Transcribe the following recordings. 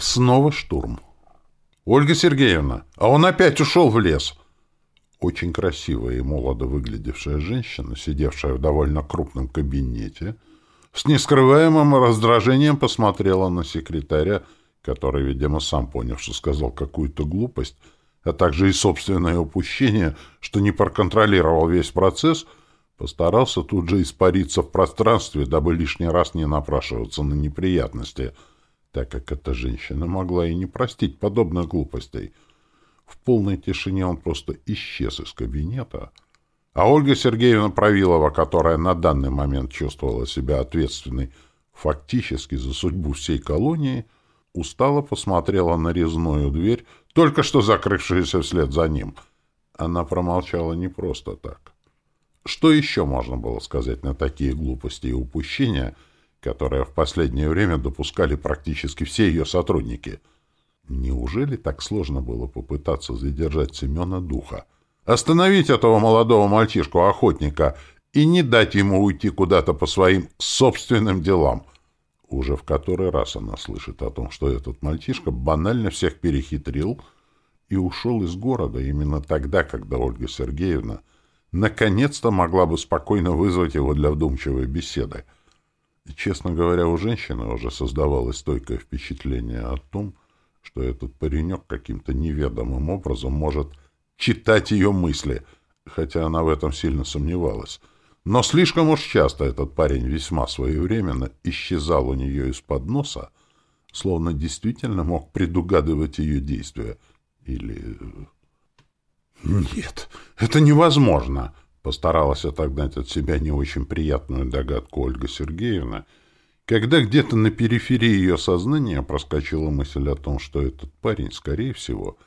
Снова штурм. «Ольга Сергеевна, а он опять ушел в лес!» Очень красивая и молодо выглядевшая женщина, сидевшая в довольно крупном кабинете, с нескрываемым раздражением посмотрела на секретаря, который, видимо, сам поняв, что сказал какую-то глупость, а также и собственное упущение, что не проконтролировал весь процесс, постарался тут же испариться в пространстве, дабы лишний раз не напрашиваться на неприятности — так как эта женщина могла и не простить подобных глупостей. В полной тишине он просто исчез из кабинета, а Ольга Сергеевна Правилова, которая на данный момент чувствовала себя ответственной фактически за судьбу всей колонии, устало посмотрела на резную дверь, только что закрывшуюся вслед за ним. Она промолчала не просто так. Что еще можно было сказать на такие глупости и упущения — которое в последнее время допускали практически все ее сотрудники. Неужели так сложно было попытаться задержать Семена Духа? Остановить этого молодого мальчишку-охотника и не дать ему уйти куда-то по своим собственным делам. Уже в который раз она слышит о том, что этот мальчишка банально всех перехитрил и ушел из города именно тогда, когда Ольга Сергеевна наконец-то могла бы спокойно вызвать его для вдумчивой беседы — честно говоря, у женщины уже создавалось стойкое впечатление о том, что этот паренек каким-то неведомым образом может читать ее мысли, хотя она в этом сильно сомневалась. Но слишком уж часто этот парень весьма своевременно исчезал у нее из-под носа, словно действительно мог предугадывать ее действия. Или... «Нет, это невозможно!» Постаралась отогнать от себя не очень приятную догадку Ольга Сергеевна, когда где-то на периферии ее сознания проскочила мысль о том, что этот парень, скорее всего,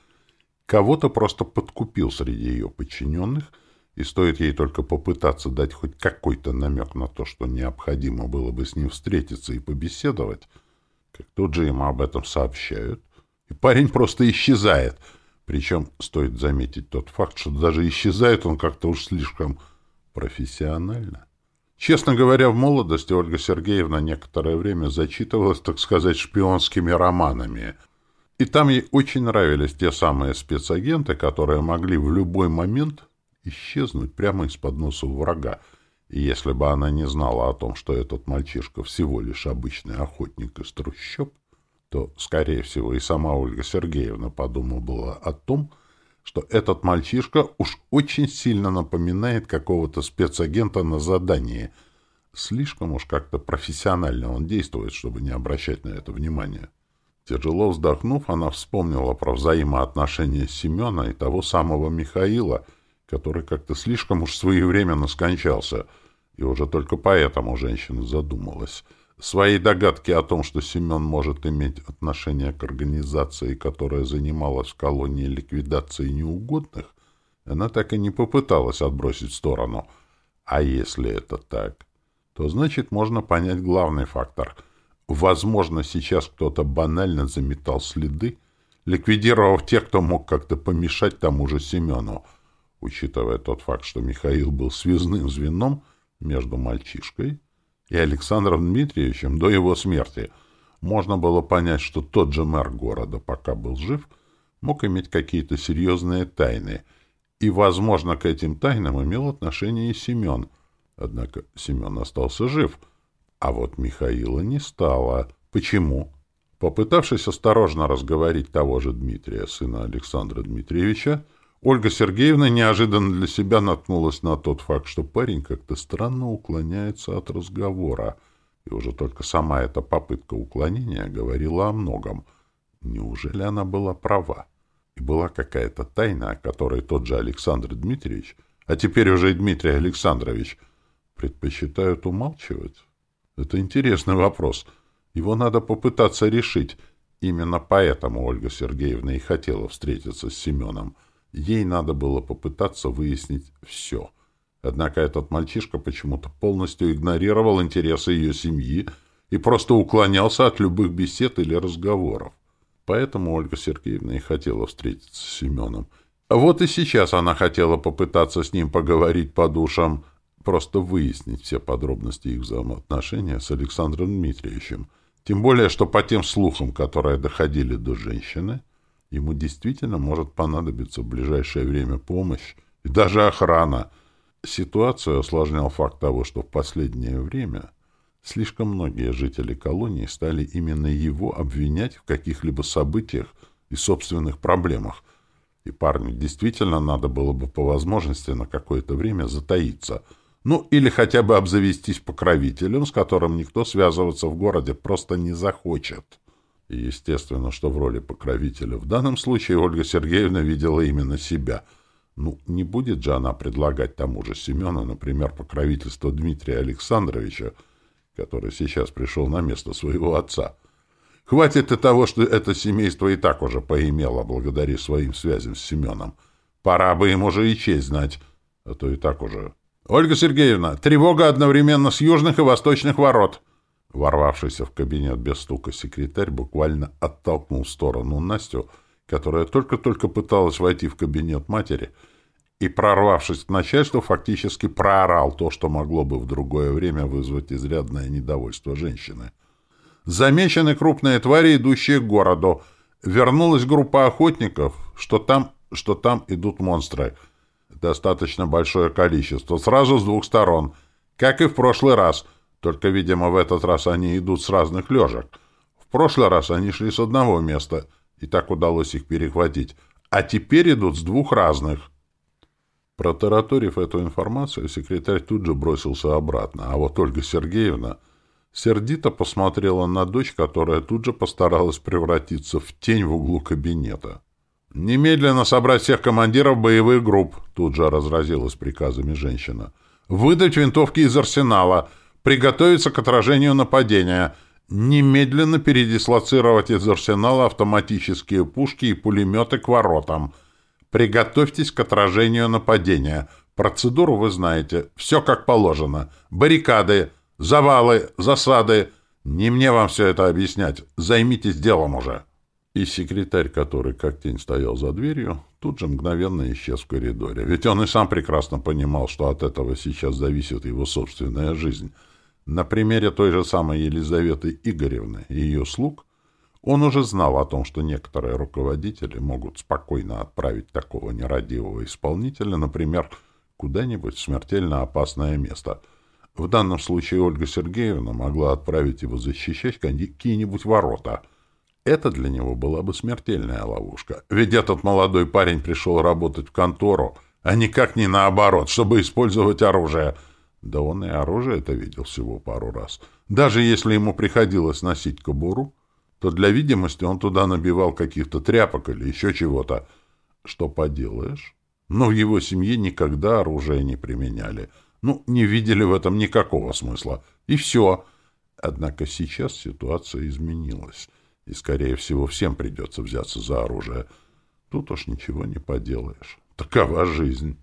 кого-то просто подкупил среди ее подчиненных, и стоит ей только попытаться дать хоть какой-то намек на то, что необходимо было бы с ним встретиться и побеседовать, как тут же ему об этом сообщают, и парень просто исчезает — причем стоит заметить тот факт, что даже исчезает он как-то уж слишком профессионально. Честно говоря, в молодости Ольга Сергеевна некоторое время зачитывалась, так сказать, шпионскими романами. И там ей очень нравились те самые спецагенты, которые могли в любой момент исчезнуть прямо из-под носа врага. И если бы она не знала о том, что этот мальчишка всего лишь обычный охотник из трущоб, то, скорее всего, и сама Ольга Сергеевна подумала была о том, что этот мальчишка уж очень сильно напоминает какого-то спецагента на задании. Слишком уж как-то профессионально он действует, чтобы не обращать на это внимания. Тяжело вздохнув, она вспомнила про взаимоотношения Семена и того самого Михаила, который как-то слишком уж своевременно скончался, и уже только поэтому женщина задумалась — Свои догадки о том, что Семен может иметь отношение к организации, которая занималась в колонии ликвидацией неугодных, она так и не попыталась отбросить в сторону. А если это так, то значит можно понять главный фактор. Возможно, сейчас кто-то банально заметал следы, ликвидировав тех, кто мог как-то помешать тому же Семену, учитывая тот факт, что Михаил был связным звеном между мальчишкой и Александром Дмитриевичем до его смерти, можно было понять, что тот же мэр города, пока был жив, мог иметь какие-то серьезные тайны, и, возможно, к этим тайнам имел отношение и Семен. Однако Семен остался жив, а вот Михаила не стало. Почему? Попытавшись осторожно разговорить того же Дмитрия, сына Александра Дмитриевича, Ольга Сергеевна неожиданно для себя наткнулась на тот факт, что парень как-то странно уклоняется от разговора, и уже только сама эта попытка уклонения говорила о многом. Неужели она была права? И была какая-то тайна, о которой тот же Александр Дмитриевич, а теперь уже Дмитрий Александрович, предпочитают умалчивать? Это интересный вопрос. Его надо попытаться решить. Именно поэтому Ольга Сергеевна и хотела встретиться с Семеном — Ей надо было попытаться выяснить все. Однако этот мальчишка почему-то полностью игнорировал интересы ее семьи и просто уклонялся от любых бесед или разговоров. Поэтому Ольга Сергеевна и хотела встретиться с Семеном. А вот и сейчас она хотела попытаться с ним поговорить по душам, просто выяснить все подробности их взаимоотношения с Александром Дмитриевичем. Тем более, что по тем слухам, которые доходили до женщины, ему действительно может понадобиться в ближайшее время помощь и даже охрана. Ситуацию осложнял факт того, что в последнее время слишком многие жители колонии стали именно его обвинять в каких-либо событиях и собственных проблемах, и парню действительно надо было бы по возможности на какое-то время затаиться — ну, или хотя бы обзавестись покровителем, с которым никто связываться в городе просто не захочет. Естественно, что в роли покровителя в данном случае Ольга Сергеевна видела именно себя. Ну, не будет же она предлагать тому же Семену, например, покровительство Дмитрия Александровича, который сейчас пришел на место своего отца. Хватит и того, что это семейство и так уже поимело благодаря своим связям с Семеном. Пора бы им уже и честь знать, а то и так уже «Ольга Сергеевна, тревога одновременно с южных и восточных ворот!» Ворвавшийся в кабинет без стука секретарь буквально оттолкнул в сторону Настю, которая только-только пыталась войти в кабинет матери, и, прорвавшись к начальству, фактически проорал то, что могло бы в другое время вызвать изрядное недовольство женщины. Замечены крупные твари, идущие к городу. Вернулась группа охотников, что там, что там идут монстры — достаточно большое количество, сразу с двух сторон, как и в прошлый раз, только, видимо, в этот раз они идут с разных лежек. В прошлый раз они шли с одного места, и так удалось их перехватить, а теперь идут с двух разных. Протараторив эту информацию, секретарь тут же бросился обратно, а вот Ольга Сергеевна сердито посмотрела на дочь, которая тут же постаралась превратиться в тень в углу кабинета. «Немедленно собрать всех командиров боевых групп», — тут же разразилась приказами женщина. «Выдать винтовки из арсенала, приготовиться к отражению нападения, немедленно передислоцировать из арсенала автоматические пушки и пулеметы к воротам. Приготовьтесь к отражению нападения. Процедуру вы знаете. Все как положено. Баррикады, завалы, засады. Не мне вам все это объяснять. Займитесь делом уже». И секретарь, который как тень стоял за дверью, тут же мгновенно исчез в коридоре. Ведь он и сам прекрасно понимал, что от этого сейчас зависит его собственная жизнь. На примере той же самой Елизаветы Игоревны и ее слуг он уже знал о том, что некоторые руководители могут спокойно отправить такого нерадивого исполнителя, например, куда-нибудь в смертельно опасное место. В данном случае Ольга Сергеевна могла отправить его защищать какие-нибудь ворота — это для него была бы смертельная ловушка. Ведь этот молодой парень пришел работать в контору, а никак не наоборот, чтобы использовать оружие. Да он и оружие это видел всего пару раз. Даже если ему приходилось носить кобуру, то для видимости он туда набивал каких-то тряпок или еще чего-то. Что поделаешь? Но в его семье никогда оружие не применяли. Ну, не видели в этом никакого смысла. И все. Однако сейчас ситуация изменилась и, скорее всего, всем придется взяться за оружие. Тут уж ничего не поделаешь. Такова жизнь.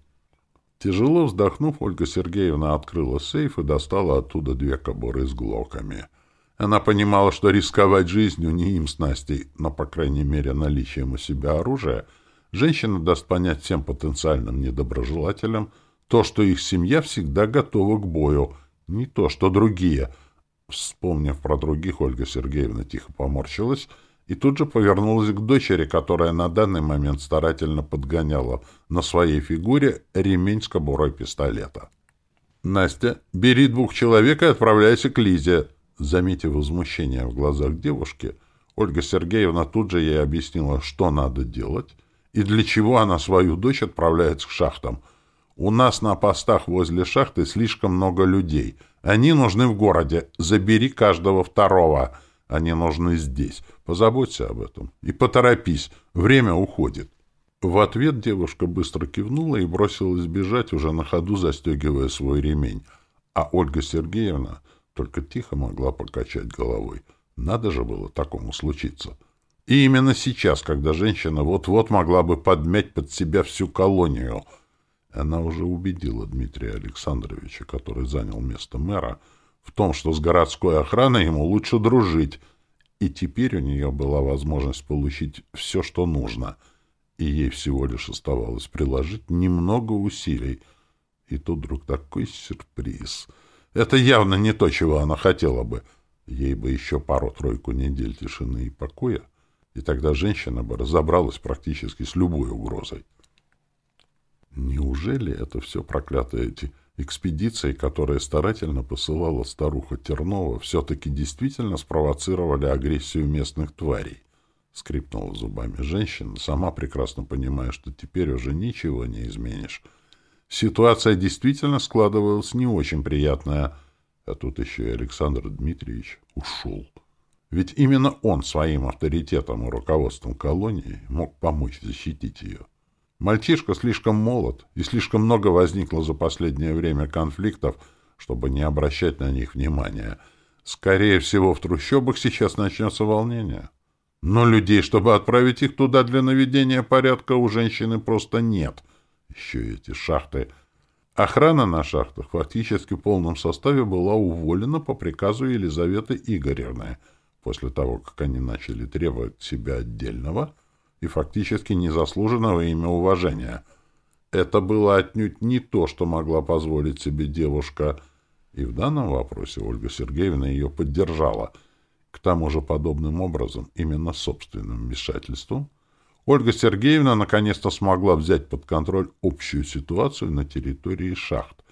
Тяжело вздохнув, Ольга Сергеевна открыла сейф и достала оттуда две кобуры с глоками. Она понимала, что рисковать жизнью не им с Настей, но, по крайней мере, наличием у себя оружия, женщина даст понять всем потенциальным недоброжелателям то, что их семья всегда готова к бою, не то, что другие — Вспомнив про других, Ольга Сергеевна тихо поморщилась и тут же повернулась к дочери, которая на данный момент старательно подгоняла на своей фигуре ремень с кобурой пистолета. «Настя, бери двух человек и отправляйся к Лизе». Заметив возмущение в глазах девушки, Ольга Сергеевна тут же ей объяснила, что надо делать и для чего она свою дочь отправляет к шахтам. «У нас на постах возле шахты слишком много людей — они нужны в городе. Забери каждого второго. Они нужны здесь. Позаботься об этом. И поторопись. Время уходит. В ответ девушка быстро кивнула и бросилась бежать, уже на ходу застегивая свой ремень. А Ольга Сергеевна только тихо могла покачать головой. Надо же было такому случиться. И именно сейчас, когда женщина вот-вот могла бы подмять под себя всю колонию — она уже убедила Дмитрия Александровича, который занял место мэра, в том, что с городской охраной ему лучше дружить, и теперь у нее была возможность получить все, что нужно, и ей всего лишь оставалось приложить немного усилий. И тут вдруг такой сюрприз. Это явно не то, чего она хотела бы. Ей бы еще пару-тройку недель тишины и покоя, и тогда женщина бы разобралась практически с любой угрозой. Неужели это все проклятые эти экспедиции, которые старательно посылала старуха Тернова, все-таки действительно спровоцировали агрессию местных тварей? Скрипнула зубами женщина, сама прекрасно понимая, что теперь уже ничего не изменишь. Ситуация действительно складывалась не очень приятная, а тут еще и Александр Дмитриевич ушел. Ведь именно он своим авторитетом и руководством колонии мог помочь защитить ее. Мальчишка слишком молод, и слишком много возникло за последнее время конфликтов, чтобы не обращать на них внимания. Скорее всего, в трущобах сейчас начнется волнение. Но людей, чтобы отправить их туда для наведения порядка, у женщины просто нет. Еще эти шахты. Охрана на шахтах фактически в полном составе была уволена по приказу Елизаветы Игоревны, после того, как они начали требовать себя отдельного и фактически незаслуженного ими уважения. Это было отнюдь не то, что могла позволить себе девушка, и в данном вопросе Ольга Сергеевна ее поддержала — к тому же подобным образом, именно собственным вмешательством, Ольга Сергеевна наконец-то смогла взять под контроль общую ситуацию на территории шахт.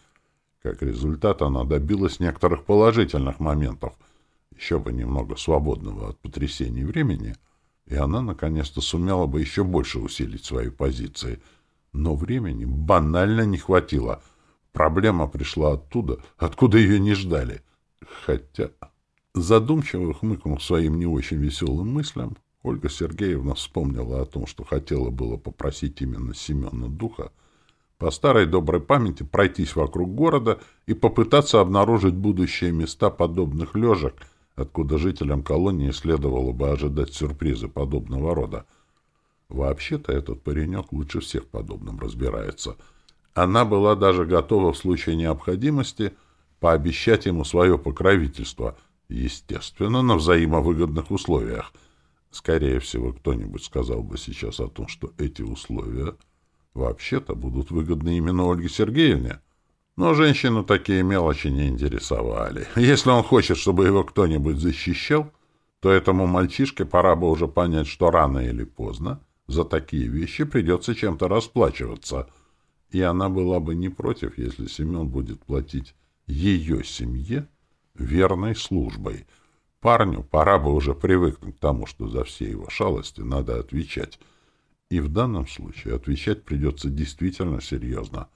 Как результат, она добилась некоторых положительных моментов, еще бы немного свободного от потрясений времени, и она наконец-то сумела бы еще больше усилить свои позиции. Но времени банально не хватило. Проблема пришла оттуда, откуда ее не ждали. Хотя... Задумчиво хмыкнув своим не очень веселым мыслям, Ольга Сергеевна вспомнила о том, что хотела было попросить именно Семена Духа по старой доброй памяти пройтись вокруг города и попытаться обнаружить будущие места подобных лежек, откуда жителям колонии следовало бы ожидать сюрпризы подобного рода. Вообще-то этот паренек лучше всех подобным разбирается. Она была даже готова в случае необходимости пообещать ему свое покровительство — Естественно, на взаимовыгодных условиях. Скорее всего, кто-нибудь сказал бы сейчас о том, что эти условия вообще-то будут выгодны именно Ольге Сергеевне. Но женщину такие мелочи не интересовали. Если он хочет, чтобы его кто-нибудь защищал, то этому мальчишке пора бы уже понять, что рано или поздно за такие вещи придется чем-то расплачиваться. И она была бы не против, если Семен будет платить ее семье верной службой. Парню пора бы уже привыкнуть к тому, что за все его шалости надо отвечать. И в данном случае отвечать придется действительно серьезно.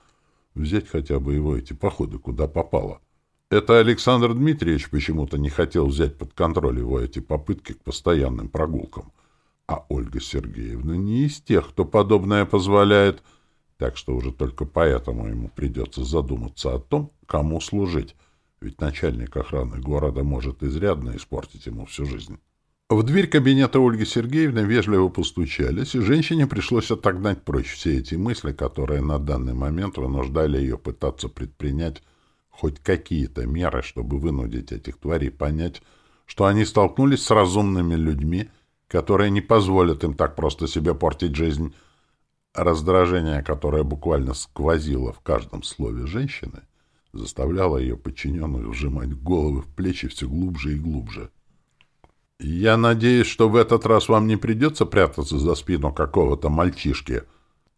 Взять хотя бы его эти походы, куда попало. Это Александр Дмитриевич почему-то не хотел взять под контроль его эти попытки к постоянным прогулкам. А Ольга Сергеевна не из тех, кто подобное позволяет, так что уже только поэтому ему придется задуматься о том, кому служить — ведь начальник охраны города может изрядно испортить ему всю жизнь. В дверь кабинета Ольги Сергеевны вежливо постучались, и женщине пришлось отогнать прочь все эти мысли, которые на данный момент вынуждали ее пытаться предпринять хоть какие-то меры, чтобы вынудить этих тварей понять, что они столкнулись с разумными людьми, которые не позволят им так просто себе портить жизнь. Раздражение, которое буквально сквозило в каждом слове женщины, заставляла ее подчиненных вжимать головы в плечи все глубже и глубже. «Я надеюсь, что в этот раз вам не придется прятаться за спину какого-то мальчишки».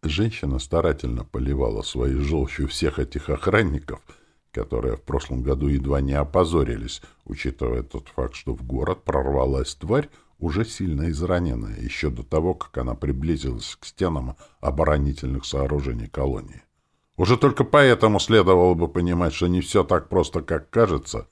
Женщина старательно поливала своей желчью всех этих охранников, которые в прошлом году едва не опозорились, учитывая тот факт, что в город прорвалась тварь, уже сильно израненная, еще до того, как она приблизилась к стенам оборонительных сооружений колонии. Уже только поэтому следовало бы понимать, что не все так просто, как кажется,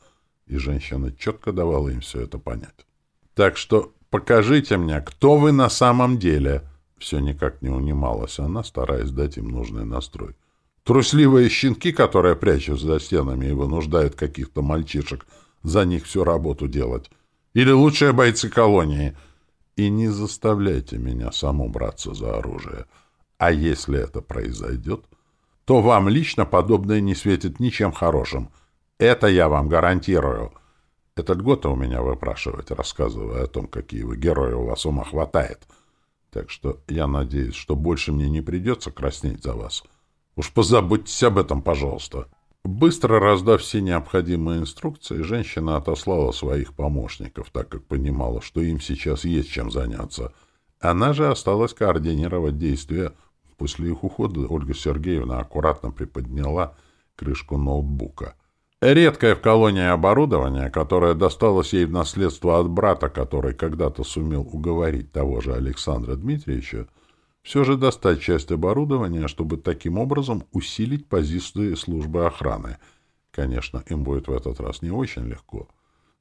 и женщина четко давала им все это понять. Так что покажите мне, кто вы на самом деле. Все никак не унималась она, стараясь дать им нужный настрой. Трусливые щенки, которые прячутся за стенами и вынуждают каких-то мальчишек за них всю работу делать. Или лучшие бойцы колонии. И не заставляйте меня саму браться за оружие. А если это произойдет, то вам лично подобное не светит ничем хорошим. Это я вам гарантирую. Этот год у меня выпрашивать, рассказывая о том, какие вы герои у вас ума хватает. Так что я надеюсь, что больше мне не придется краснеть за вас. Уж позаботьтесь об этом, пожалуйста. Быстро раздав все необходимые инструкции, женщина отослала своих помощников, так как понимала, что им сейчас есть чем заняться. Она же осталась координировать действия. После их ухода Ольга Сергеевна аккуратно приподняла крышку ноутбука. Редкое в колонии оборудование, которое досталось ей в наследство от брата, который когда-то сумел уговорить того же Александра Дмитриевича, все же достать часть оборудования, чтобы таким образом усилить позиции службы охраны. Конечно, им будет в этот раз не очень легко.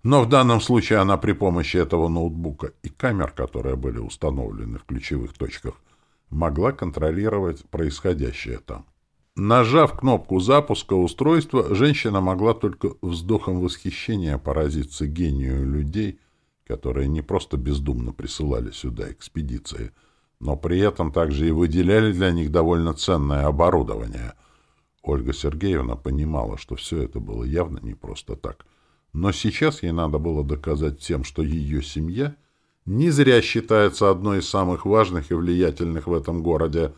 Но в данном случае она при помощи этого ноутбука и камер, которые были установлены в ключевых точках, могла контролировать происходящее там. Нажав кнопку запуска устройства, женщина могла только вздохом восхищения поразиться гению людей, которые не просто бездумно присылали сюда экспедиции — но при этом также и выделяли для них довольно ценное оборудование. Ольга Сергеевна понимала, что все это было явно не просто так. Но сейчас ей надо было доказать всем, что ее семья не зря считается одной из самых важных и влиятельных в этом городе.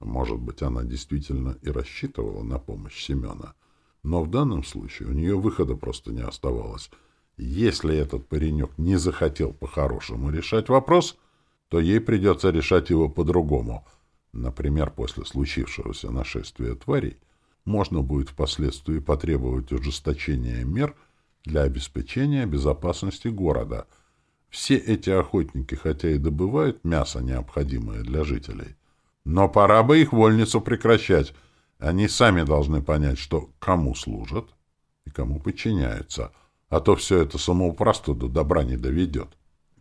Может быть, она действительно и рассчитывала на помощь Семена. Но в данном случае у нее выхода просто не оставалось. Если этот паренек не захотел по-хорошему решать вопрос — то ей придется решать его по-другому. Например, после случившегося нашествия тварей можно будет впоследствии потребовать ужесточения мер для обеспечения безопасности города. Все эти охотники, хотя и добывают мясо, необходимое для жителей, но пора бы их вольницу прекращать. Они сами должны понять, что кому служат и кому подчиняются, а то все это самоуправство до добра не доведет.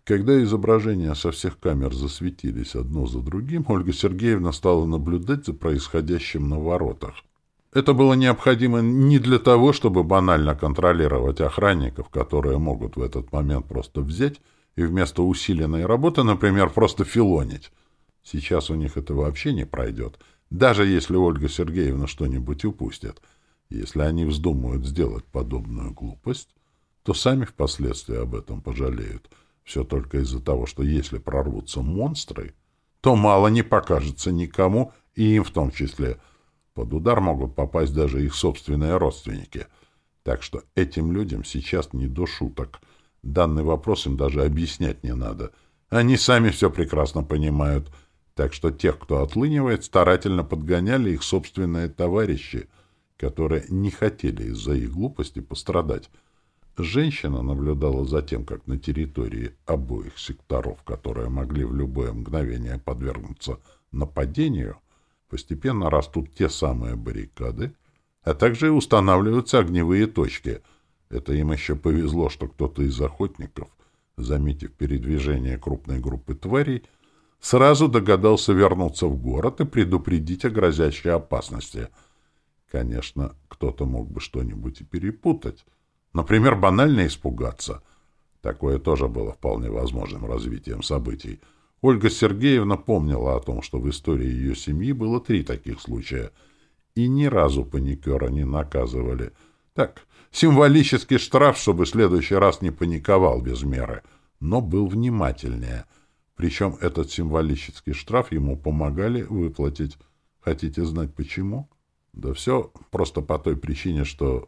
Когда изображения со всех камер засветились одно за другим, Ольга Сергеевна стала наблюдать за происходящим на воротах. Это было необходимо не для того, чтобы банально контролировать охранников, которые могут в этот момент просто взять и вместо усиленной работы, например, просто филонить. Сейчас у них это вообще не пройдет, даже если Ольга Сергеевна что-нибудь упустит. Если они вздумают сделать подобную глупость, то сами впоследствии об этом пожалеют — все только из-за того, что если прорвутся монстры, то мало не покажется никому, и им в том числе. Под удар могут попасть даже их собственные родственники. Так что этим людям сейчас не до шуток. Данный вопрос им даже объяснять не надо. Они сами все прекрасно понимают. Так что тех, кто отлынивает, старательно подгоняли их собственные товарищи, которые не хотели из-за их глупости пострадать. Женщина наблюдала за тем, как на территории обоих секторов, которые могли в любое мгновение подвергнуться нападению, постепенно растут те самые баррикады, а также устанавливаются огневые точки. Это им еще повезло, что кто-то из охотников, заметив передвижение крупной группы тварей, сразу догадался вернуться в город и предупредить о грозящей опасности. Конечно, кто-то мог бы что-нибудь и перепутать, Например, банально испугаться. Такое тоже было вполне возможным развитием событий. Ольга Сергеевна помнила о том, что в истории ее семьи было три таких случая, и ни разу паникера не наказывали. Так, символический штраф, чтобы в следующий раз не паниковал без меры, но был внимательнее. Причем этот символический штраф ему помогали выплатить. Хотите знать почему? Да все просто по той причине, что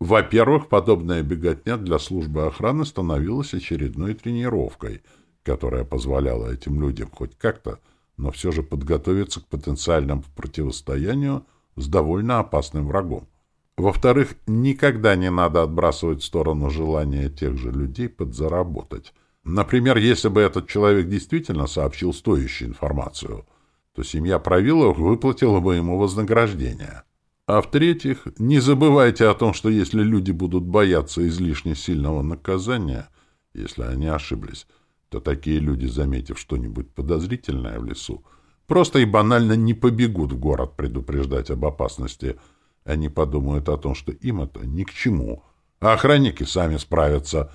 во-первых, подобная беготня для службы охраны становилась очередной тренировкой, которая позволяла этим людям хоть как-то, но все же подготовиться к потенциальному противостоянию с довольно опасным врагом. Во-вторых, никогда не надо отбрасывать в сторону желания тех же людей подзаработать. Например, если бы этот человек действительно сообщил стоящую информацию, то семья Правиловых выплатила бы ему вознаграждение. А в-третьих, не забывайте о том, что если люди будут бояться излишне сильного наказания, если они ошиблись, то такие люди, заметив что-нибудь подозрительное в лесу, просто и банально не побегут в город предупреждать об опасности. Они подумают о том, что им это ни к чему, а охранники сами справятся.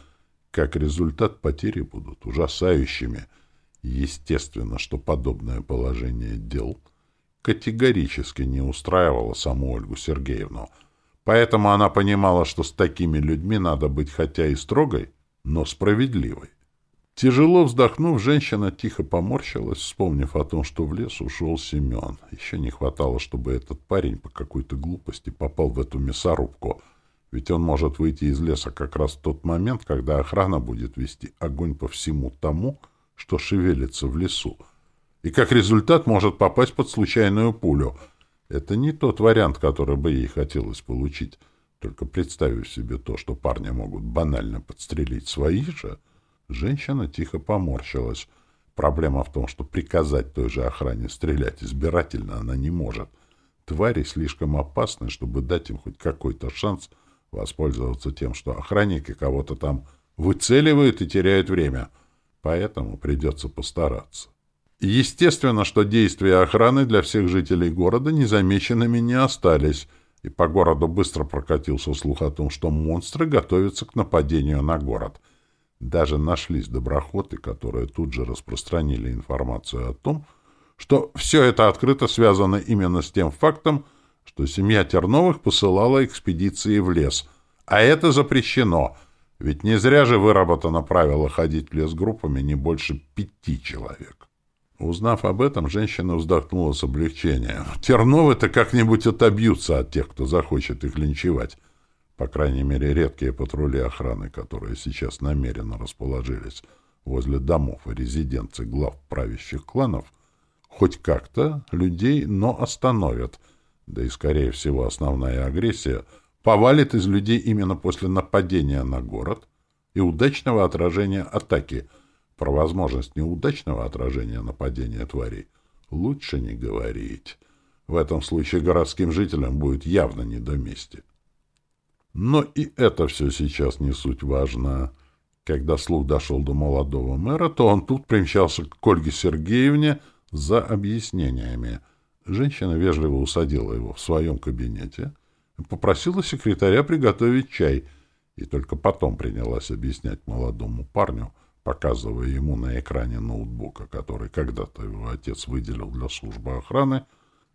Как результат, потери будут ужасающими. Естественно, что подобное положение дел — категорически не устраивала саму Ольгу Сергеевну. Поэтому она понимала, что с такими людьми надо быть хотя и строгой, но справедливой. Тяжело вздохнув, женщина тихо поморщилась, вспомнив о том, что в лес ушел Семен. Еще не хватало, чтобы этот парень по какой-то глупости попал в эту мясорубку, ведь он может выйти из леса как раз в тот момент, когда охрана будет вести огонь по всему тому, что шевелится в лесу, и как результат может попасть под случайную пулю. Это не тот вариант, который бы ей хотелось получить. Только представив себе то, что парня могут банально подстрелить свои же, женщина тихо поморщилась. Проблема в том, что приказать той же охране стрелять избирательно она не может. Твари слишком опасны, чтобы дать им хоть какой-то шанс воспользоваться тем, что охранники кого-то там выцеливают и теряют время. Поэтому придется постараться. Естественно, что действия охраны для всех жителей города незамеченными не остались — и по городу быстро прокатился слух о том, что монстры готовятся к нападению на город. Даже нашлись доброхоты, которые тут же распространили информацию о том, что все это открыто связано именно с тем фактом, что семья Терновых посылала экспедиции в лес. А это запрещено, ведь не зря же выработано правило ходить в лес группами не больше пяти человек. Узнав об этом, женщина вздохнула с облегчением. Терновы-то как-нибудь отобьются от тех, кто захочет их линчевать. По крайней мере, редкие патрули охраны, которые сейчас намеренно расположились возле домов и резиденций глав правящих кланов, хоть как-то людей, но остановят. Да и, скорее всего, основная агрессия повалит из людей именно после нападения на город и удачного отражения атаки — про возможность неудачного отражения нападения тварей лучше не говорить. В этом случае городским жителям будет явно не до мести. Но и это все сейчас не суть важно. Когда слух дошел до молодого мэра, то он тут примчался к Ольге Сергеевне за объяснениями. Женщина вежливо усадила его в своем кабинете попросила секретаря приготовить чай, и только потом принялась объяснять молодому парню — показывая ему на экране ноутбука, который когда-то его отец выделил для службы охраны,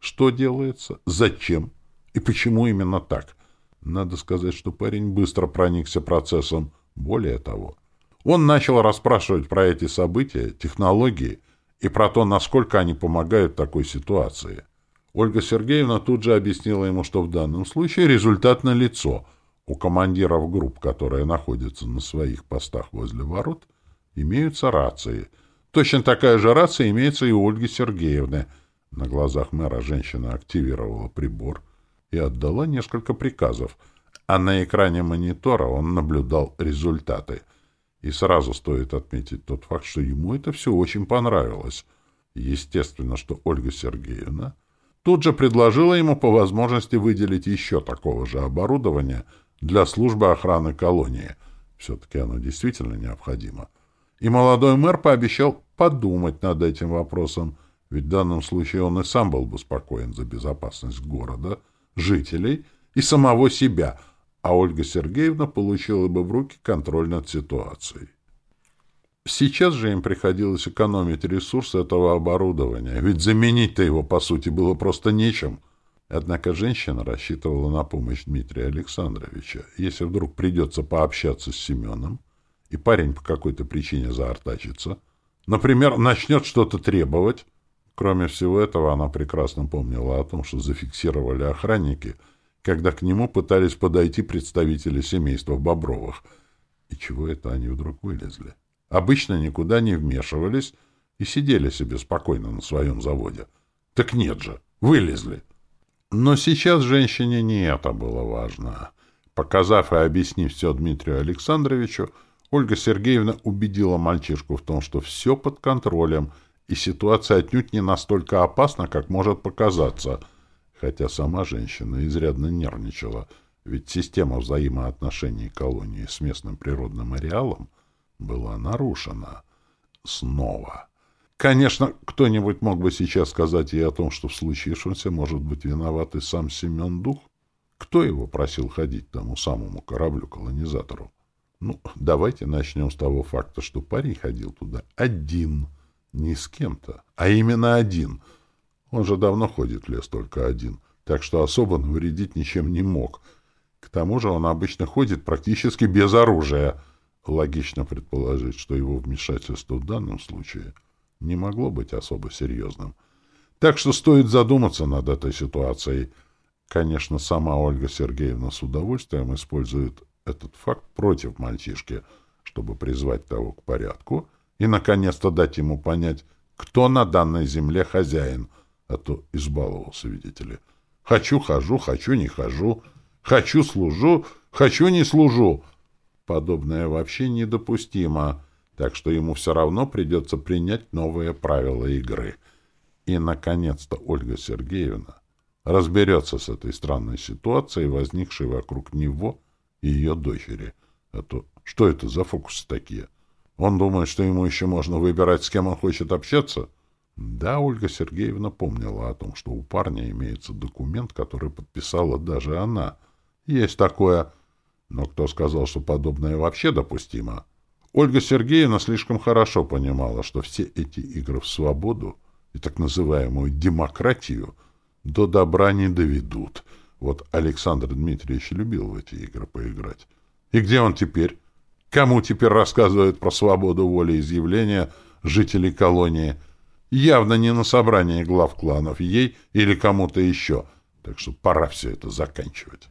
что делается, зачем и почему именно так. Надо сказать, что парень быстро проникся процессом. Более того, он начал расспрашивать про эти события, технологии и про то, насколько они помогают такой ситуации. Ольга Сергеевна тут же объяснила ему, что в данном случае результат налицо. У командиров групп, которые находятся на своих постах возле ворот, имеются рации. Точно такая же рация имеется и у Ольги Сергеевны. На глазах мэра женщина активировала прибор и отдала несколько приказов, а на экране монитора он наблюдал результаты. И сразу стоит отметить тот факт, что ему это все очень понравилось. Естественно, что Ольга Сергеевна тут же предложила ему по возможности выделить еще такого же оборудования для службы охраны колонии. Все-таки оно действительно необходимо. — и молодой мэр пообещал подумать над этим вопросом, ведь в данном случае он и сам был бы спокоен за безопасность города, жителей и самого себя, а Ольга Сергеевна получила бы в руки контроль над ситуацией. Сейчас же им приходилось экономить ресурсы этого оборудования, ведь заменить-то его, по сути, было просто нечем. Однако женщина рассчитывала на помощь Дмитрия Александровича. Если вдруг придется пообщаться с Семеном, и парень по какой-то причине заортачится, например, начнет что-то требовать. Кроме всего этого, она прекрасно помнила о том, что зафиксировали охранники, когда к нему пытались подойти представители семейства Бобровых. И чего это они вдруг вылезли? Обычно никуда не вмешивались и сидели себе спокойно на своем заводе. Так нет же, вылезли. Но сейчас женщине не это было важно. Показав и объяснив все Дмитрию Александровичу, Ольга Сергеевна убедила мальчишку в том, что все под контролем, и ситуация отнюдь не настолько опасна, как может показаться, хотя сама женщина изрядно нервничала, ведь система взаимоотношений колонии с местным природным ареалом была нарушена. Снова. Конечно, кто-нибудь мог бы сейчас сказать ей о том, что в случившемся может быть виноват и сам Семен Дух. Кто его просил ходить тому самому кораблю-колонизатору? Ну, давайте начнем с того факта, что парень ходил туда один, не с кем-то, а именно один. Он же давно ходит в лес только один, так что особо навредить ничем не мог. К тому же он обычно ходит практически без оружия. Логично предположить, что его вмешательство в данном случае не могло быть особо серьезным. Так что стоит задуматься над этой ситуацией. Конечно, сама Ольга Сергеевна с удовольствием использует этот факт против мальчишки, чтобы призвать того к порядку и, наконец-то, дать ему понять, кто на данной земле хозяин, а то избаловался, видите ли. Хочу — хожу, хочу — не хожу, хочу — служу, хочу — не служу. Подобное вообще недопустимо, так что ему все равно придется принять новые правила игры. И, наконец-то, Ольга Сергеевна разберется с этой странной ситуацией, возникшей вокруг него и ее дочери. А то что это за фокусы такие? Он думает, что ему еще можно выбирать, с кем он хочет общаться? Да, Ольга Сергеевна помнила о том, что у парня имеется документ, который подписала даже она. Есть такое но кто сказал, что подобное вообще допустимо? Ольга Сергеевна слишком хорошо понимала, что все эти игры в свободу и так называемую демократию до добра не доведут. Вот Александр Дмитриевич любил в эти игры поиграть. И где он теперь? Кому теперь рассказывают про свободу воли изъявления жителей колонии? Явно не на собрании глав кланов, ей или кому-то еще. Так что пора все это заканчивать.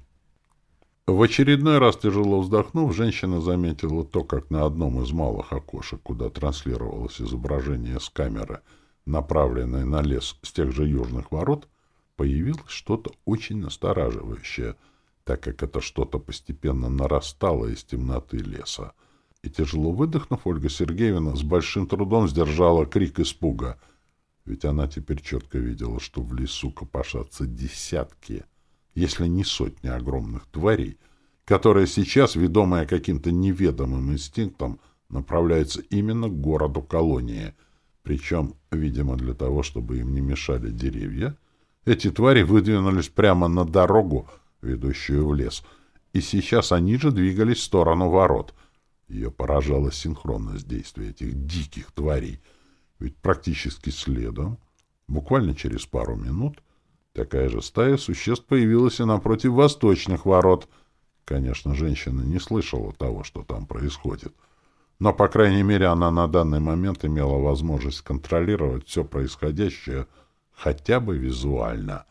В очередной раз тяжело вздохнув, женщина заметила то, как на одном из малых окошек, куда транслировалось изображение с камеры, направленной на лес с тех же южных ворот, появилось что-то очень настораживающее, так как это что-то постепенно нарастало из темноты леса. И тяжело выдохнув, Ольга Сергеевна с большим трудом сдержала крик испуга, ведь она теперь четко видела, что в лесу копошатся десятки — если не сотни огромных тварей, которые сейчас, ведомые каким-то неведомым инстинктом, направляются именно к городу колонии. Причем, видимо, для того, чтобы им не мешали деревья, эти твари выдвинулись прямо на дорогу, ведущую в лес, и сейчас они же двигались в сторону ворот. Ее поражала синхронность действия этих диких тварей, ведь практически следом, буквально через пару минут, Такая же стая существ появилась и напротив восточных ворот. Конечно, женщина не слышала того, что там происходит. Но, по крайней мере, она на данный момент имела возможность контролировать все происходящее хотя бы визуально.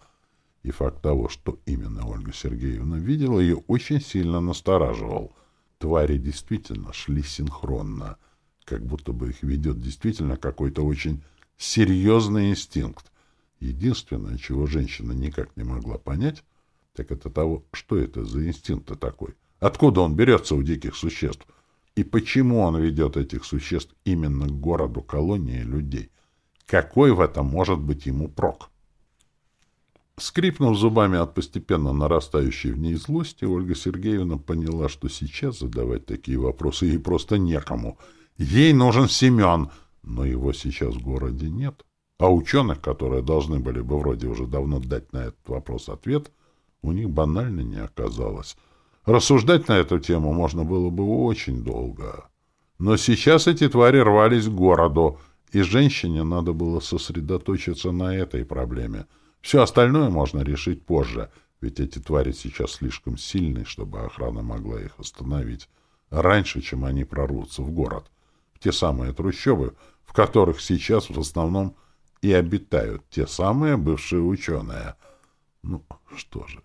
И факт того, что именно Ольга Сергеевна видела, ее очень сильно настораживал. Твари действительно шли синхронно, как будто бы их ведет действительно какой-то очень серьезный инстинкт. Единственное, чего женщина никак не могла понять, так это того, что это за инстинкт такой. Откуда он берется у диких существ? И почему он ведет этих существ именно к городу колонии людей? Какой в этом может быть ему прок? Скрипнув зубами от постепенно нарастающей в ней злости, Ольга Сергеевна поняла, что сейчас задавать такие вопросы ей просто некому. Ей нужен Семен, но его сейчас в городе нет. А ученых, которые должны были бы вроде уже давно дать на этот вопрос ответ, у них банально не оказалось. Рассуждать на эту тему можно было бы очень долго. Но сейчас эти твари рвались к городу, и женщине надо было сосредоточиться на этой проблеме. Все остальное можно решить позже, ведь эти твари сейчас слишком сильны, чтобы охрана могла их остановить раньше, чем они прорвутся в город. В те самые трущобы, в которых сейчас в основном и обитают те самые бывшие ученые. Ну, что же.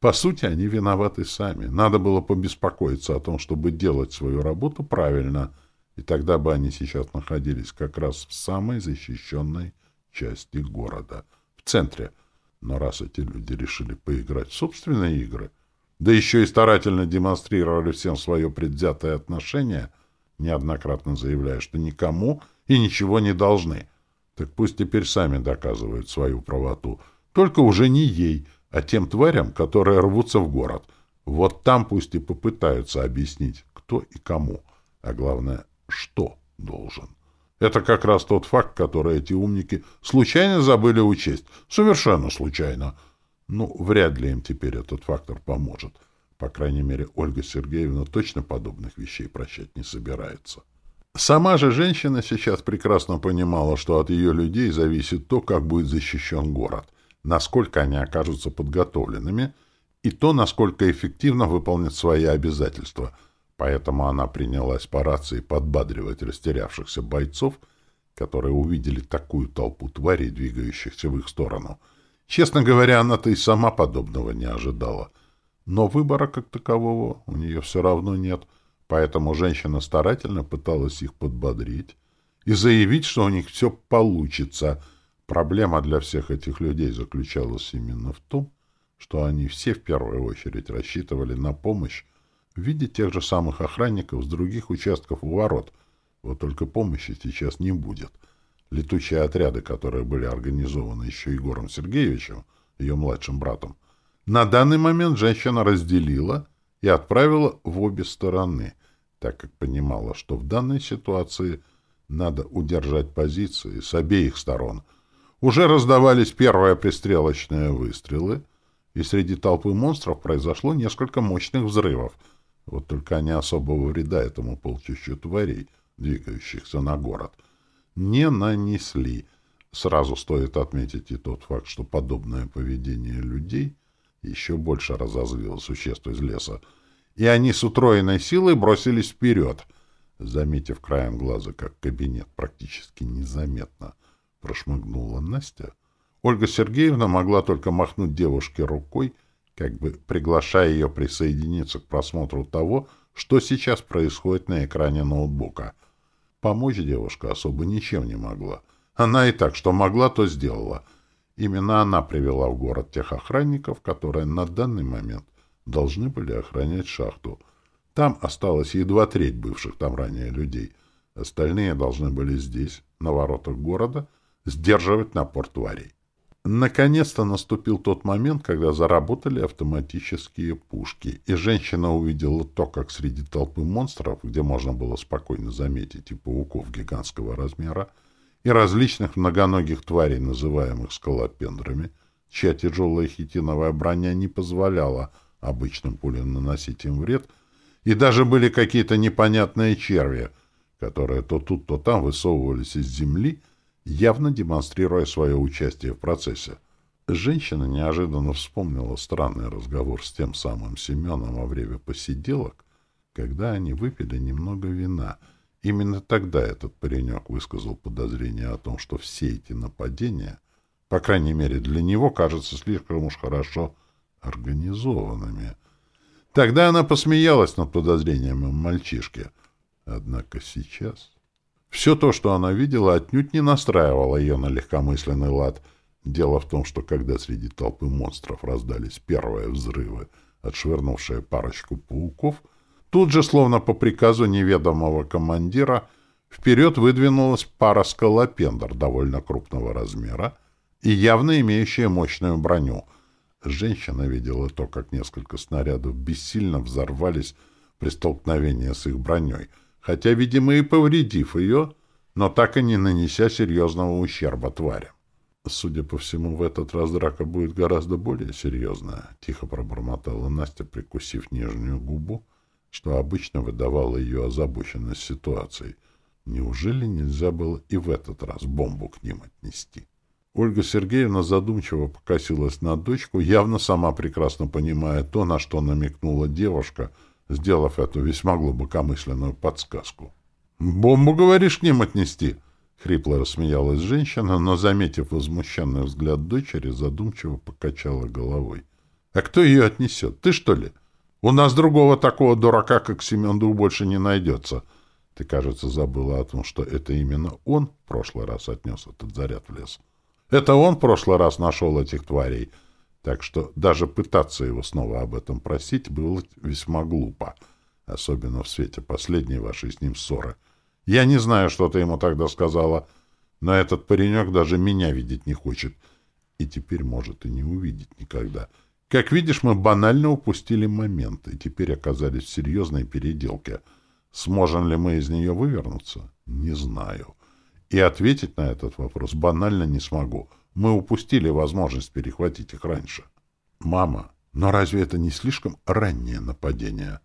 По сути, они виноваты сами. Надо было побеспокоиться о том, чтобы делать свою работу правильно, и тогда бы они сейчас находились как раз в самой защищенной части города, центре. Но раз эти люди решили поиграть в собственные игры, да еще и старательно демонстрировали всем свое предвзятое отношение, неоднократно заявляя, что никому и ничего не должны — так пусть теперь сами доказывают свою правоту. Только уже не ей, а тем тварям, которые рвутся в город. Вот там пусть и попытаются объяснить, кто и кому, а главное, что должен. Это как раз тот факт, который эти умники случайно забыли учесть. Совершенно случайно. Ну, вряд ли им теперь этот фактор поможет. По крайней мере, Ольга Сергеевна точно подобных вещей прощать не собирается. Сама же женщина сейчас прекрасно понимала, что от ее людей зависит то, как будет защищен город, насколько они окажутся подготовленными, и то, насколько эффективно выполнят свои обязательства. Поэтому она принялась по рации подбадривать растерявшихся бойцов, которые увидели такую толпу тварей, двигающихся в их сторону. Честно говоря, она-то и сама подобного не ожидала. Но выбора как такового у нее все равно нет, поэтому женщина старательно пыталась их подбодрить и заявить, что у них все получится. Проблема для всех этих людей заключалась именно в том, что они все в первую очередь рассчитывали на помощь в виде тех же самых охранников с других участков у ворот. Вот только помощи сейчас не будет. Летучие отряды, которые были организованы еще Егором Сергеевичем, ее младшим братом, на данный момент женщина разделила и отправила в обе стороны, так как понимала, что в данной ситуации надо удержать позиции с обеих сторон. Уже раздавались первые пристрелочные выстрелы, и среди толпы монстров произошло несколько мощных взрывов — вот только они особого вреда этому полчищу тварей, двигающихся на город, не нанесли. Сразу стоит отметить и тот факт, что подобное поведение людей еще больше разозлило существ из леса, и они с утроенной силой бросились вперед, заметив краем глаза, как кабинет практически незаметно прошмыгнула Настя. Ольга Сергеевна могла только махнуть девушке рукой как бы приглашая ее присоединиться к просмотру того, что сейчас происходит на экране ноутбука. Помочь девушка особо ничем не могла. Она и так, что могла, то сделала. Именно она привела в город тех охранников, которые на данный момент должны были охранять шахту. Там осталось едва треть бывших там ранее людей. Остальные должны были здесь, на воротах города, сдерживать напор тварей. Наконец-то наступил тот момент, когда заработали автоматические пушки, и женщина увидела то, как среди толпы монстров, где можно было спокойно заметить и пауков гигантского размера, и различных многоногих тварей, называемых скалопендрами, чья тяжелая хитиновая броня не позволяла обычным пулям наносить им вред, и даже были какие-то непонятные черви, которые то тут, то там высовывались из земли — явно демонстрируя свое участие в процессе. Женщина неожиданно вспомнила странный разговор с тем самым Семеном во время посиделок, когда они выпили немного вина. Именно тогда этот паренек высказал подозрение о том, что все эти нападения, по крайней мере для него, кажутся слишком уж хорошо организованными. Тогда она посмеялась над подозрениями мальчишки. Однако сейчас... Все то, что она видела, отнюдь не настраивало ее на легкомысленный лад. Дело в том, что когда среди толпы монстров раздались первые взрывы, отшвырнувшие парочку пауков, тут же, словно по приказу неведомого командира, вперед выдвинулась пара скалопендр довольно крупного размера и явно имеющая мощную броню. Женщина видела то, как несколько снарядов бессильно взорвались при столкновении с их броней — хотя, видимо, и повредив ее, но так и не нанеся серьезного ущерба тварям. Судя по всему, в этот раз драка будет гораздо более серьезная, — тихо пробормотала Настя, прикусив нижнюю губу, что обычно выдавало ее озабоченность ситуацией. Неужели нельзя было и в этот раз бомбу к ним отнести? Ольга Сергеевна задумчиво покосилась на дочку, явно сама прекрасно понимая то, на что намекнула девушка — сделав эту весьма глубокомысленную подсказку. «Бомбу, говоришь, к ним отнести?» — хрипло рассмеялась женщина, но, заметив возмущенный взгляд дочери, задумчиво покачала головой. «А кто ее отнесет? Ты, что ли? У нас другого такого дурака, как Семен Дух, больше не найдется. Ты, кажется, забыла о том, что это именно он в прошлый раз отнес этот заряд в лес. Это он в прошлый раз нашел этих тварей» так что даже пытаться его снова об этом просить было весьма глупо, особенно в свете последней вашей с ним ссоры. Я не знаю, что ты ему тогда сказала, но этот паренек даже меня видеть не хочет, и теперь может и не увидеть никогда. Как видишь, мы банально упустили момент, и теперь оказались в серьезной переделке. Сможем ли мы из нее вывернуться? Не знаю. И ответить на этот вопрос банально не смогу. Мы упустили возможность перехватить их раньше. Мама, но разве это не слишком раннее нападение?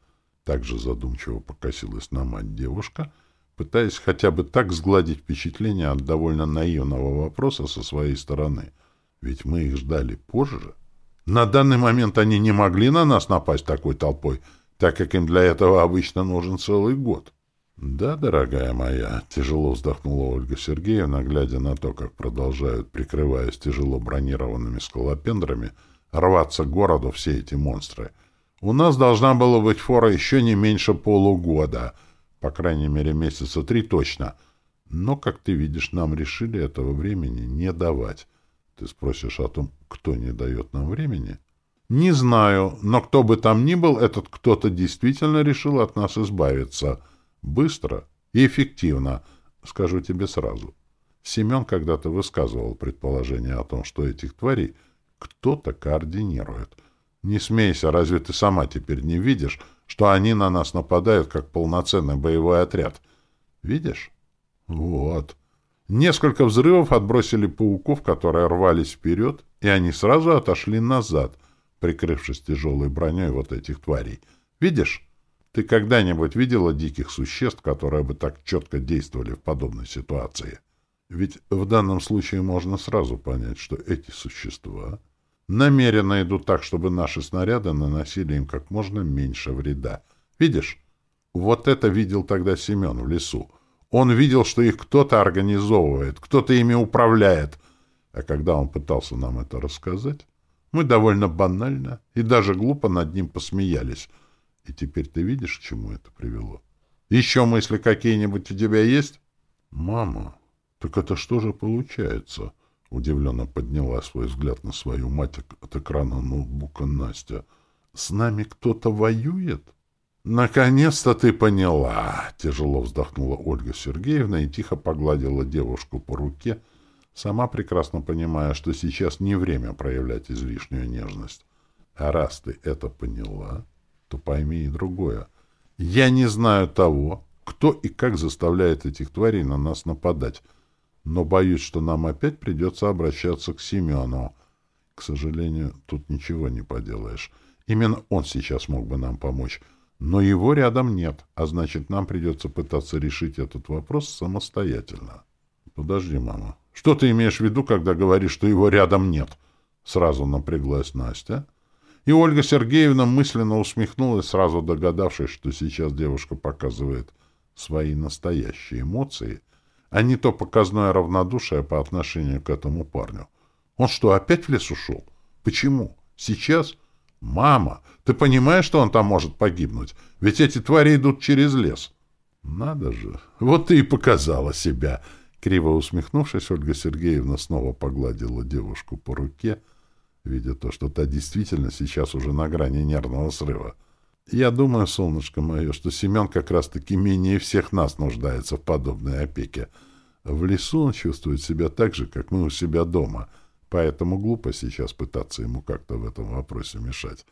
Также задумчиво покосилась на мать девушка, пытаясь хотя бы так сгладить впечатление от довольно наивного вопроса со своей стороны. Ведь мы их ждали позже. На данный момент они не могли на нас напасть такой толпой, так как им для этого обычно нужен целый год. «Да, дорогая моя», — тяжело вздохнула Ольга Сергеевна, глядя на то, как продолжают, прикрываясь тяжело бронированными скалопендрами, рваться к городу все эти монстры. «У нас должна была быть фора еще не меньше полугода, по крайней мере, месяца три точно. Но, как ты видишь, нам решили этого времени не давать. Ты спросишь о том, кто не дает нам времени?» «Не знаю, но кто бы там ни был, этот кто-то действительно решил от нас избавиться». Быстро и эффективно, скажу тебе сразу. Семен когда-то высказывал предположение о том, что этих тварей кто-то координирует. Не смейся, разве ты сама теперь не видишь, что они на нас нападают, как полноценный боевой отряд? Видишь? Вот. Несколько взрывов отбросили пауков, которые рвались вперед, и они сразу отошли назад, прикрывшись тяжелой броней вот этих тварей. Видишь? Ты когда-нибудь видела диких существ, которые бы так четко действовали в подобной ситуации? Ведь в данном случае можно сразу понять, что эти существа намеренно идут так, чтобы наши снаряды наносили им как можно меньше вреда. Видишь? Вот это видел тогда Семен в лесу. Он видел, что их кто-то организовывает, кто-то ими управляет. А когда он пытался нам это рассказать, мы довольно банально и даже глупо над ним посмеялись — и теперь ты видишь, к чему это привело? Еще мысли какие-нибудь у тебя есть? Мама, так это что же получается? Удивленно подняла свой взгляд на свою мать от экрана ноутбука Настя. С нами кто-то воюет? Наконец-то ты поняла! Тяжело вздохнула Ольга Сергеевна и тихо погладила девушку по руке, сама прекрасно понимая, что сейчас не время проявлять излишнюю нежность. А раз ты это поняла, то пойми и другое. Я не знаю того, кто и как заставляет этих тварей на нас нападать, но боюсь, что нам опять придется обращаться к Семену. К сожалению, тут ничего не поделаешь. Именно он сейчас мог бы нам помочь, но его рядом нет, а значит, нам придется пытаться решить этот вопрос самостоятельно. Подожди, мама. Что ты имеешь в виду, когда говоришь, что его рядом нет? Сразу напряглась Настя — и Ольга Сергеевна мысленно усмехнулась, сразу догадавшись, что сейчас девушка показывает свои настоящие эмоции, а не то показное равнодушие по отношению к этому парню. Он что, опять в лес ушел? Почему? Сейчас? Мама, ты понимаешь, что он там может погибнуть? Ведь эти твари идут через лес. Надо же. Вот ты и показала себя. Криво усмехнувшись, Ольга Сергеевна снова погладила девушку по руке, видя то, что та действительно сейчас уже на грани нервного срыва. Я думаю, солнышко мое, что Семен как раз-таки менее всех нас нуждается в подобной опеке. В лесу он чувствует себя так же, как мы у себя дома, поэтому глупо сейчас пытаться ему как-то в этом вопросе мешать.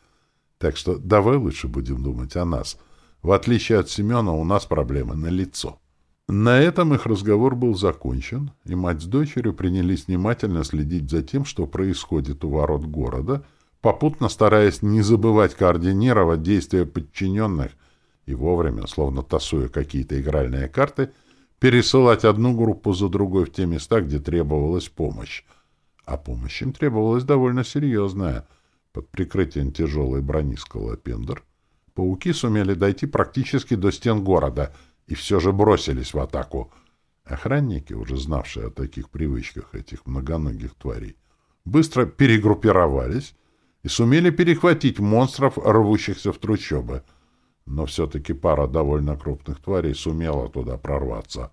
Так что давай лучше будем думать о нас. В отличие от Семена, у нас проблемы на лицо. На этом их разговор был закончен, и мать с дочерью принялись внимательно следить за тем, что происходит у ворот города, попутно стараясь не забывать координировать действия подчиненных и вовремя, словно тасуя какие-то игральные карты, пересылать одну группу за другой в те места, где требовалась помощь. А помощь им требовалась довольно серьезная. Под прикрытием тяжелой брони скалопендр пауки сумели дойти практически до стен города — и все же бросились в атаку. Охранники, уже знавшие о таких привычках этих многоногих тварей, быстро перегруппировались и сумели перехватить монстров, рвущихся в трущобы. Но все-таки пара довольно крупных тварей сумела туда прорваться.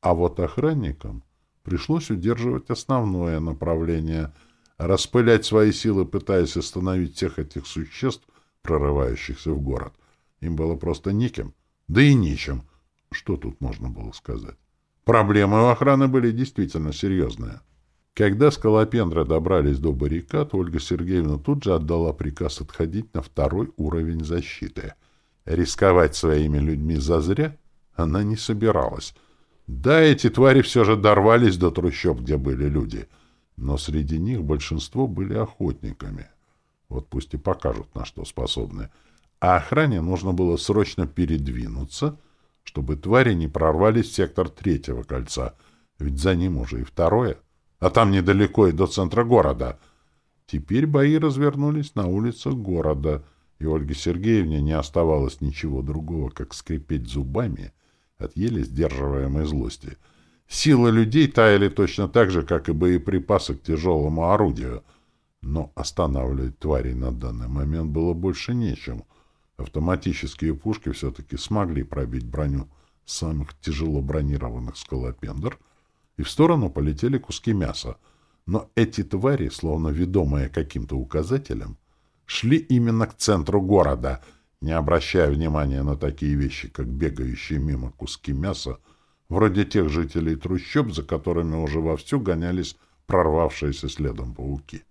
А вот охранникам пришлось удерживать основное направление, распылять свои силы, пытаясь остановить всех этих существ, прорывающихся в город. Им было просто никем, да и нечем — что тут можно было сказать? Проблемы у охраны были действительно серьезные. Когда скалопендры добрались до баррикад, Ольга Сергеевна тут же отдала приказ отходить на второй уровень защиты. Рисковать своими людьми зазря она не собиралась. Да, эти твари все же дорвались до трущоб, где были люди, но среди них большинство были охотниками. Вот пусть и покажут, на что способны. А охране нужно было срочно передвинуться — чтобы твари не прорвались в сектор третьего кольца, ведь за ним уже и второе, а там недалеко и до центра города. Теперь бои развернулись на улицах города, и Ольге Сергеевне не оставалось ничего другого, как скрипеть зубами от еле сдерживаемой злости. Силы людей таяли точно так же, как и боеприпасы к тяжелому орудию, но останавливать тварей на данный момент было больше нечем. Автоматические пушки все-таки смогли пробить броню самых тяжело бронированных скалопендр, и в сторону полетели куски мяса. Но эти твари, словно ведомые каким-то указателем, шли именно к центру города, не обращая внимания на такие вещи, как бегающие мимо куски мяса, вроде тех жителей трущоб, за которыми уже вовсю гонялись прорвавшиеся следом пауки.